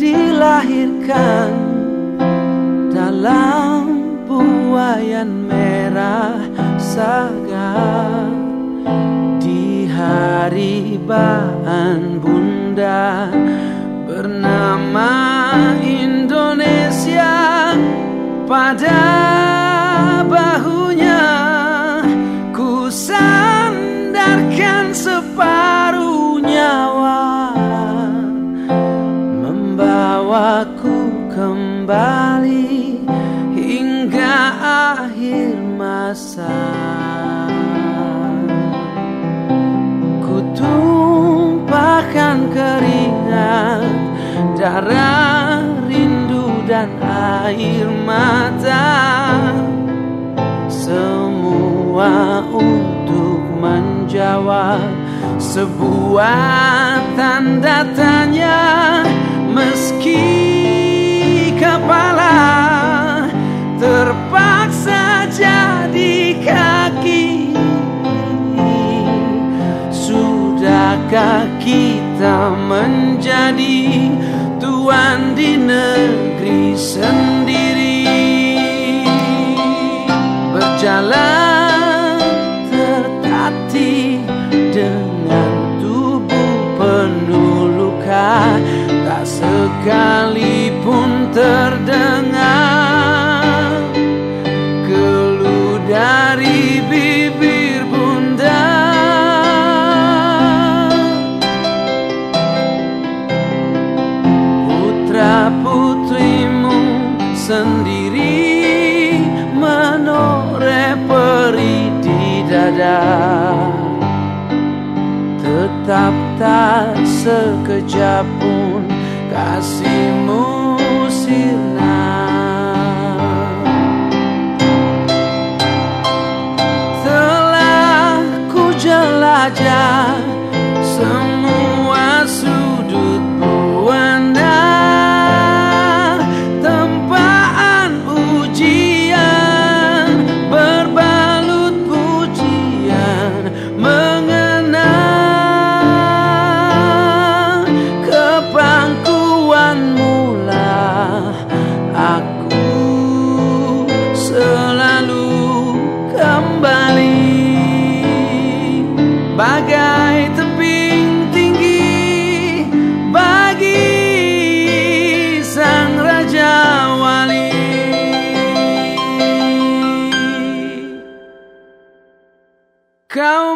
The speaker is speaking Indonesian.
dilahirkan dalam buayan merah saga di hari baan bunda bernama Indonesia pada membawaku kembali hingga akhir masa. Ku tumpahkan keringat darah rindu dan air mata. Semua untuk menjawab sebuah tanda tanya. Meski kepala terpaksa jadi kaki. Sudahkah kita menjadi tuan di negeri sendiri? Berjalan tertatih putrimu sendiri menoreh peri di dada. Tetap tak sekejap pun kasihmu sirna كم